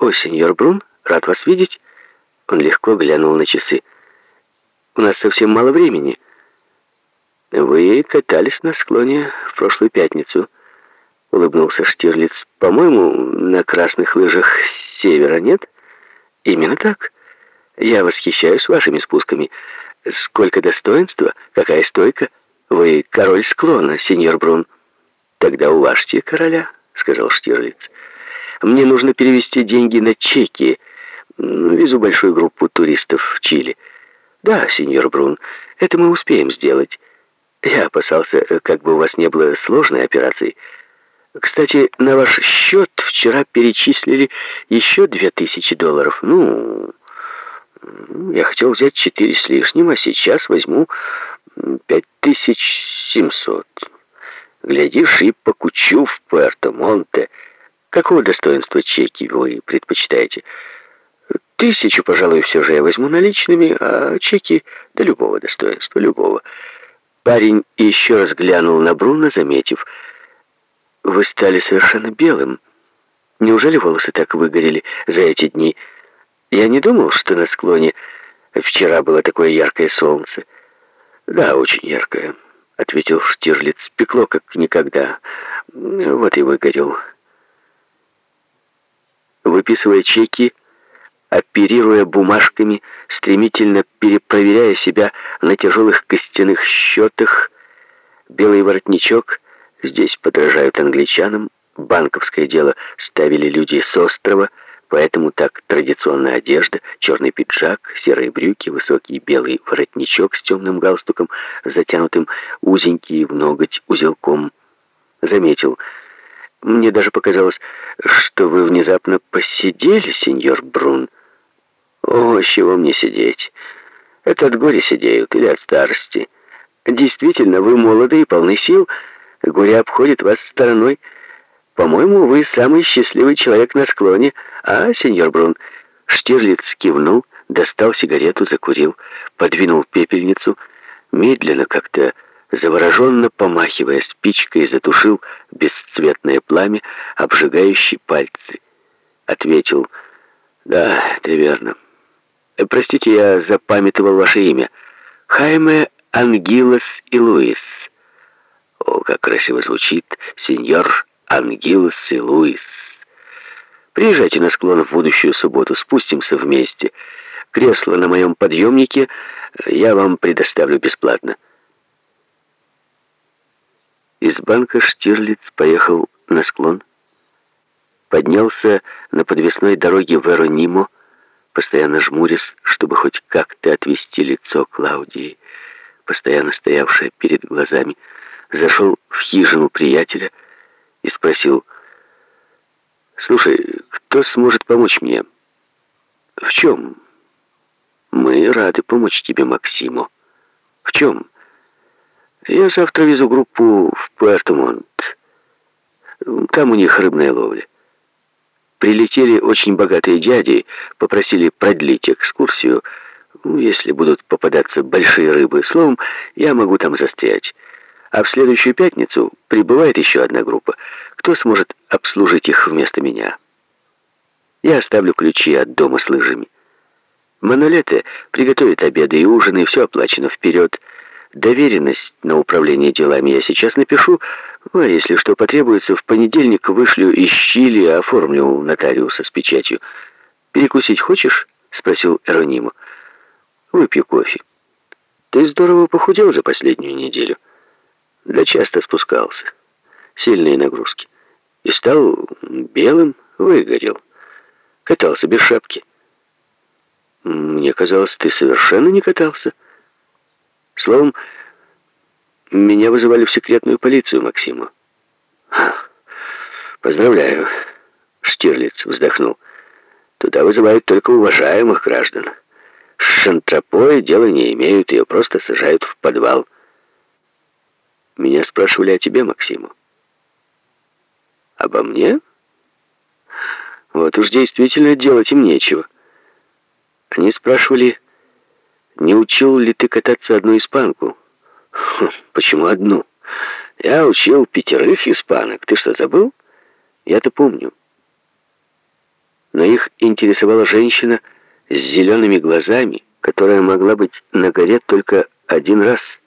«О, сеньор Брун, рад вас видеть». Он легко глянул на часы. «У нас совсем мало времени». «Вы катались на склоне в прошлую пятницу», — улыбнулся Штирлиц. «По-моему, на красных лыжах севера нет?» «Именно так. Я восхищаюсь вашими спусками. Сколько достоинства, какая стойка. Вы король склона, сеньор Брун». «Тогда уважьте короля», — сказал Штирлиц. «Мне нужно перевести деньги на чеки. Везу большую группу туристов в Чили». «Да, сеньор Брун, это мы успеем сделать». Я опасался, как бы у вас не было сложной операции. Кстати, на ваш счет вчера перечислили еще две тысячи долларов. Ну, я хотел взять четыре с лишним, а сейчас возьму пять тысяч семьсот. Глядишь, и покучу в Пуэрто-Монте. Какого достоинства чеки вы предпочитаете? Тысячу, пожалуй, все же я возьму наличными, а чеки до любого достоинства, любого. Парень еще раз глянул на Бруно, заметив, «Вы стали совершенно белым. Неужели волосы так выгорели за эти дни? Я не думал, что на склоне вчера было такое яркое солнце». «Да, очень яркое», — ответил Штирлиц. «Пекло, как никогда. Вот и выгорел». Выписывая чеки, оперируя бумажками, стремительно перепроверяя себя на тяжелых костяных счетах. Белый воротничок, здесь подражают англичанам, банковское дело ставили люди с острова, поэтому так традиционная одежда, черный пиджак, серые брюки, высокий белый воротничок с темным галстуком, затянутым узенький в ноготь узелком. Заметил, мне даже показалось, что вы внезапно посидели, сеньор Брун. О, с чего мне сидеть? Это от горя сидеют или от старости. Действительно, вы молоды и полны сил. Горе обходит вас стороной. По-моему, вы самый счастливый человек на склоне. А, сеньор Брун? Штирлиц кивнул, достал сигарету, закурил, подвинул пепельницу, медленно как-то завороженно помахивая спичкой, затушил бесцветное пламя, обжигающие пальцы. Ответил, «Да, это верно». Э, простите, я запамятовал ваше имя. Хайме Ангилос и Луис. О, как красиво звучит, сеньор Ангилос и Луис. Приезжайте на склон в будущую субботу, спустимся вместе. Кресло на моем подъемнике я вам предоставлю бесплатно. Банка Штирлиц поехал на склон, поднялся на подвесной дороге в Эронимо, постоянно жмурясь, чтобы хоть как-то отвести лицо Клаудии, постоянно стоявшее перед глазами, зашел в хижину приятеля и спросил, «Слушай, кто сможет помочь мне?» «В чем?» «Мы рады помочь тебе, Максиму». «В чем?» «Я завтра везу группу в Пуэрто-Монт. Там у них рыбная ловля. Прилетели очень богатые дяди, попросили продлить экскурсию. Ну, если будут попадаться большие рыбы, словом, я могу там застрять. А в следующую пятницу прибывает еще одна группа. Кто сможет обслужить их вместо меня? Я оставлю ключи от дома с лыжами. Манолете приготовит обеды и ужины, все оплачено вперед. Доверенность на управление делами я сейчас напишу, ну, а если что потребуется, в понедельник вышлю из Чили, оформлю у нотариуса с печатью. «Перекусить хочешь?» — спросил Эрониму. «Выпью кофе». «Ты здорово похудел за последнюю неделю». «Да часто спускался. Сильные нагрузки. И стал белым, выгорел. Катался без шапки». «Мне казалось, ты совершенно не катался». Словом, меня вызывали в секретную полицию, Максима. Поздравляю, Штирлиц вздохнул. Туда вызывают только уважаемых граждан. С шантропой дела не имеют, ее просто сажают в подвал. Меня спрашивали о тебе, Максиму. Обо мне? Вот уж действительно делать им нечего. Они спрашивали, не учил ли ты кататься одну испанку? Хм, почему одну? Я учил пятерых испанок. Ты что, забыл? Я-то помню. но их интересовала женщина с зелеными глазами, которая могла быть на горе только один раз –